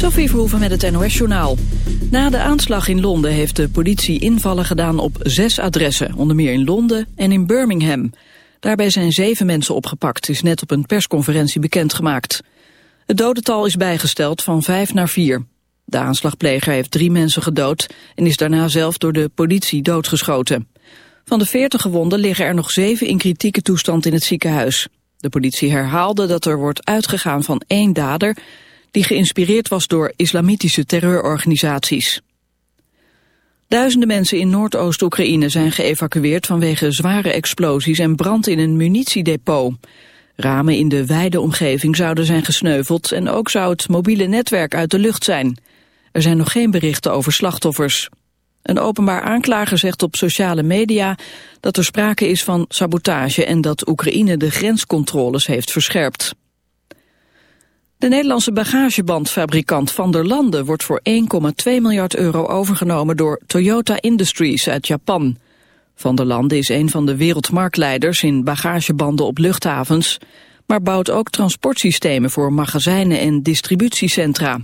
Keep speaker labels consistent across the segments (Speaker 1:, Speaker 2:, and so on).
Speaker 1: Sophie Verhoeven met het NOS-journaal. Na de aanslag in Londen heeft de politie invallen gedaan op zes adressen, onder meer in Londen en in Birmingham. Daarbij zijn zeven mensen opgepakt, is net op een persconferentie bekendgemaakt. Het dodental is bijgesteld van vijf naar vier. De aanslagpleger heeft drie mensen gedood en is daarna zelf door de politie doodgeschoten. Van de veertig gewonden liggen er nog zeven in kritieke toestand in het ziekenhuis. De politie herhaalde dat er wordt uitgegaan van één dader die geïnspireerd was door islamitische terreurorganisaties. Duizenden mensen in Noordoost-Oekraïne zijn geëvacueerd vanwege zware explosies en brand in een munitiedepot. Ramen in de wijde omgeving zouden zijn gesneuveld en ook zou het mobiele netwerk uit de lucht zijn. Er zijn nog geen berichten over slachtoffers. Een openbaar aanklager zegt op sociale media dat er sprake is van sabotage en dat Oekraïne de grenscontroles heeft verscherpt. De Nederlandse bagagebandfabrikant Van der Lande wordt voor 1,2 miljard euro overgenomen door Toyota Industries uit Japan. Van der Lande is een van de wereldmarktleiders in bagagebanden op luchthavens, maar bouwt ook transportsystemen voor magazijnen en distributiecentra.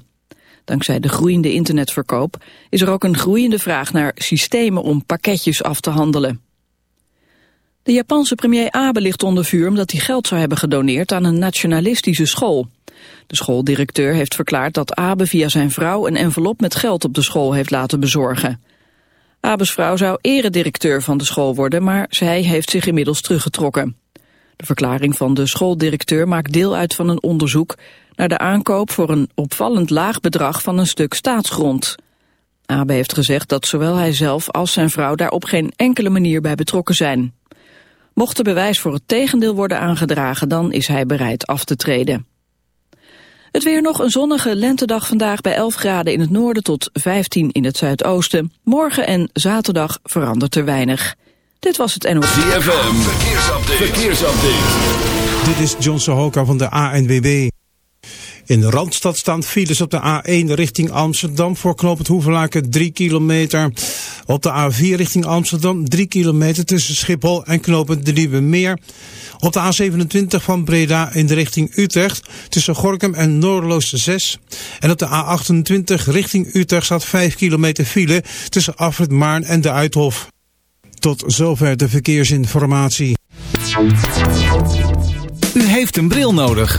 Speaker 1: Dankzij de groeiende internetverkoop is er ook een groeiende vraag naar systemen om pakketjes af te handelen. De Japanse premier Abe ligt onder vuur omdat hij geld zou hebben gedoneerd aan een nationalistische school. De schooldirecteur heeft verklaard dat Abe via zijn vrouw een envelop met geld op de school heeft laten bezorgen. Abes vrouw zou eredirecteur van de school worden, maar zij heeft zich inmiddels teruggetrokken. De verklaring van de schooldirecteur maakt deel uit van een onderzoek naar de aankoop voor een opvallend laag bedrag van een stuk staatsgrond. Abe heeft gezegd dat zowel hij zelf als zijn vrouw daar op geen enkele manier bij betrokken zijn. Mocht er bewijs voor het tegendeel worden aangedragen, dan is hij bereid af te treden. Het weer nog een zonnige lentedag vandaag bij 11 graden in het noorden tot 15 in het zuidoosten. Morgen en zaterdag verandert er weinig. Dit was het NOS.
Speaker 2: ZFM, verkeersupdate. verkeersupdate.
Speaker 3: Dit is John Sohoka van de ANWB. In de Randstad staan files op de A1 richting Amsterdam voor knooppunt Hoevelaken 3 kilometer. Op de A4 richting Amsterdam 3 kilometer tussen Schiphol en knooppunt de Nieuwe Meer. Op de A27 van Breda in de richting Utrecht tussen Gorkum en Noordeloos 6. En op de A28 richting Utrecht staat 5 kilometer file tussen Afrit Maarn en de Uithof. Tot zover de verkeersinformatie.
Speaker 4: U heeft een bril nodig.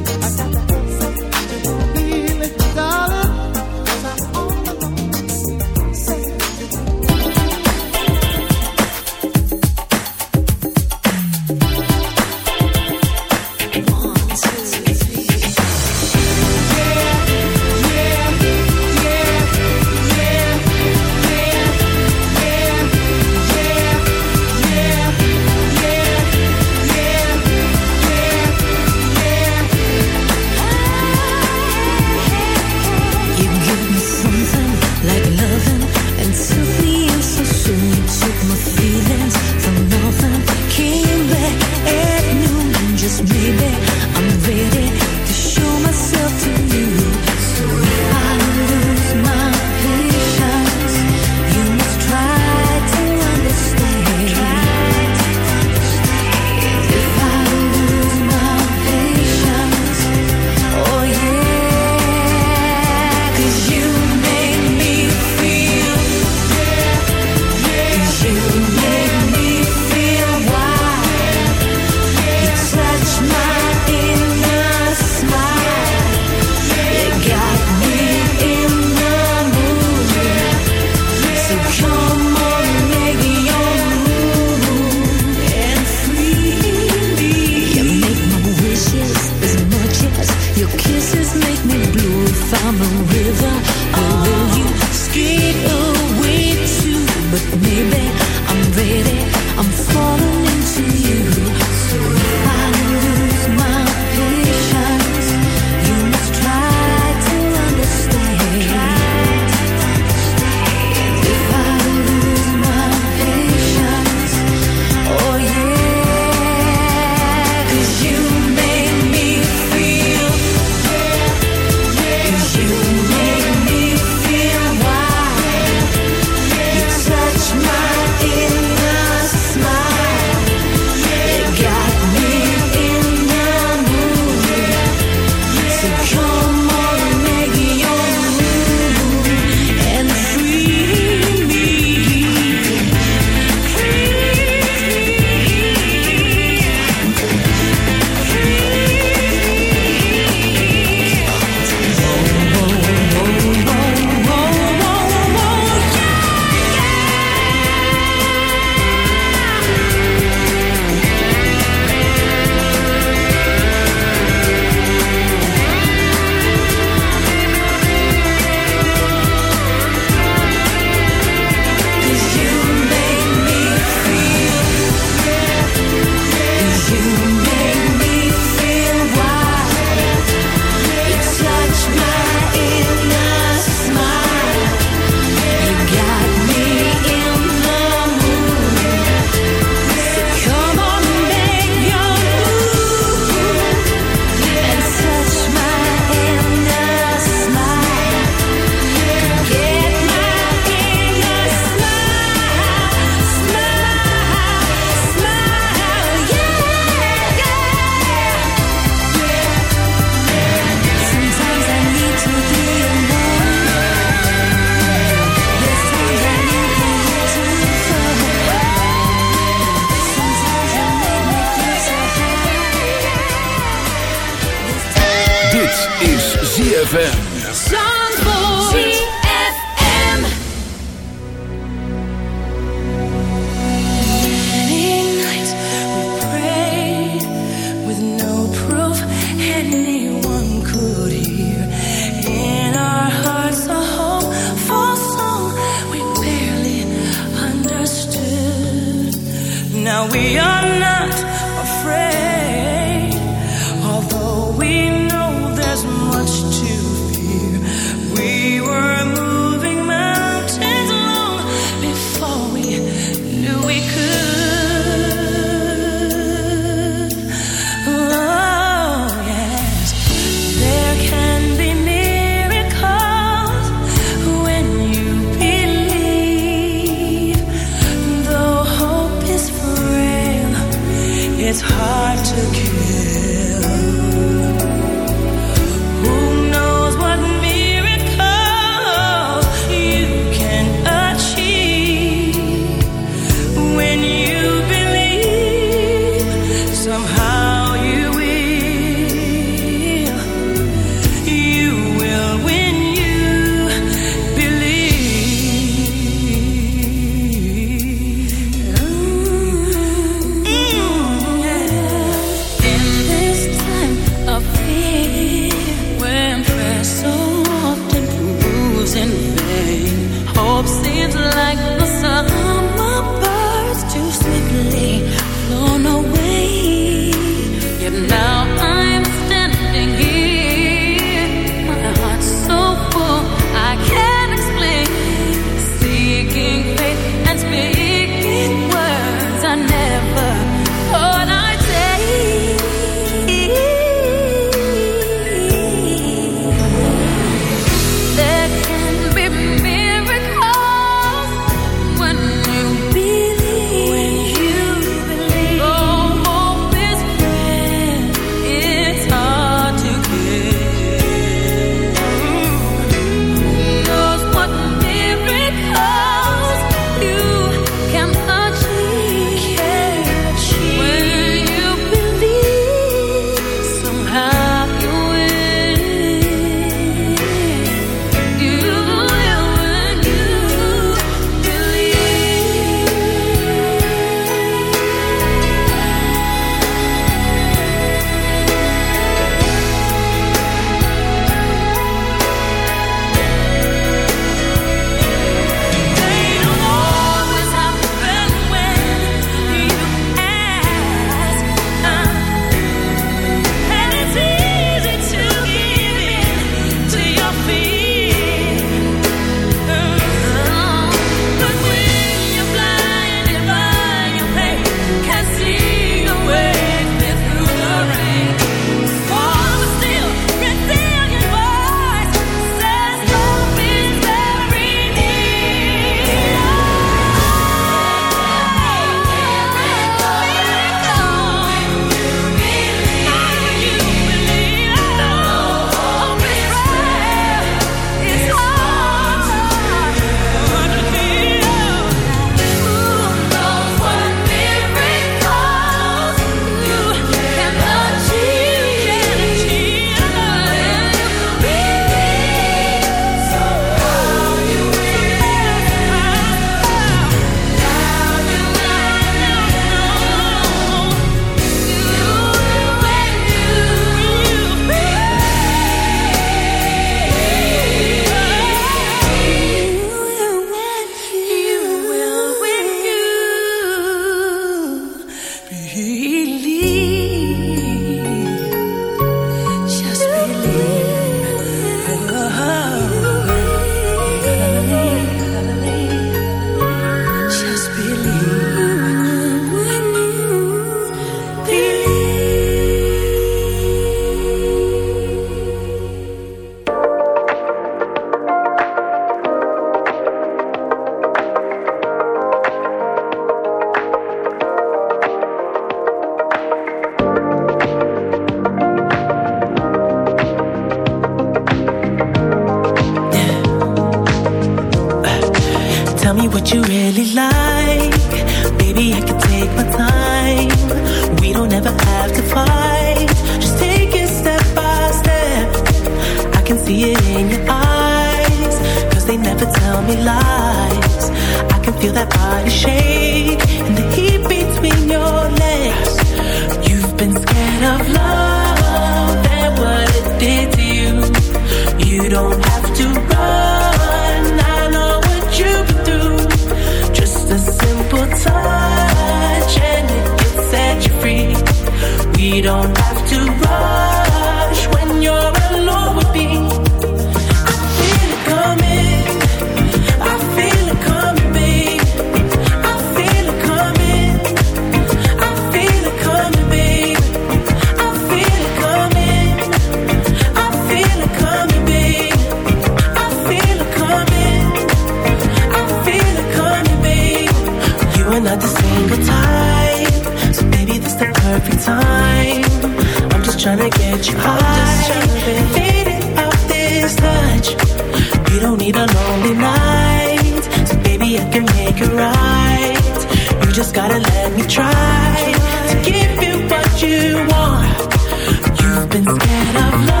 Speaker 5: instead of love.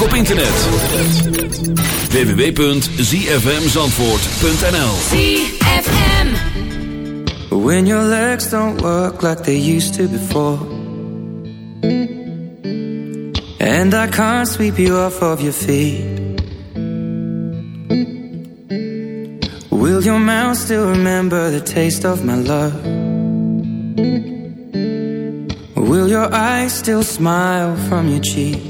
Speaker 2: ook op internet. www.zfmzandvoort.nl
Speaker 6: ZFM
Speaker 7: When your legs don't work like they used to before And I can't sweep you off of your feet Will your mouth still remember the taste of my love? Will your eyes still smile from your cheek?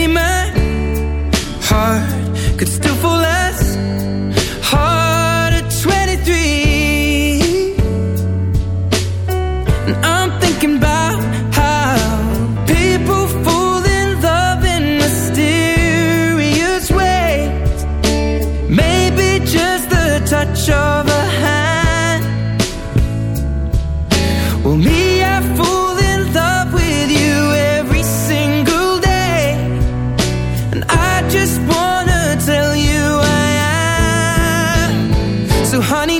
Speaker 7: So honey